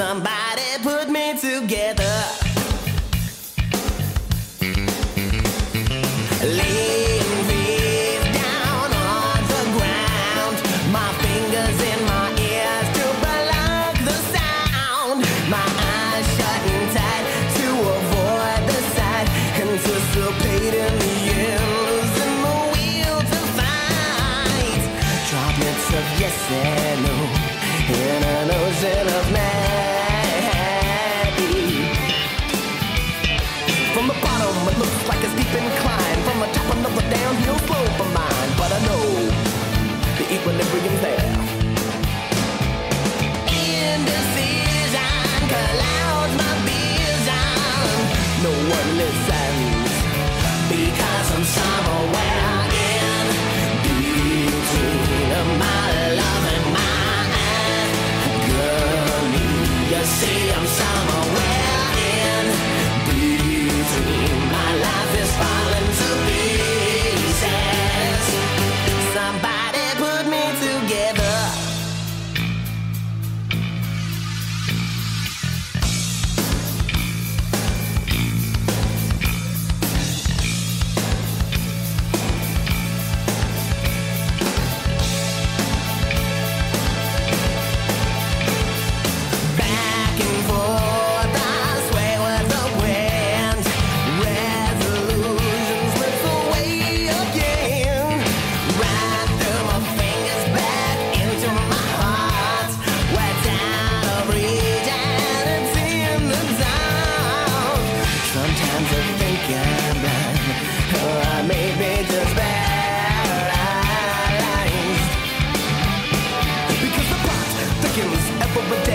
Somebody put me together. Down on the ground. My fingers in my ears to block the sound. My eyes shut tight to avoid the sight. Anticipating the ends and the to fight. Droplets of yes and no in an ocean of. I'm somewhere Because the plot thickens every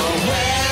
away.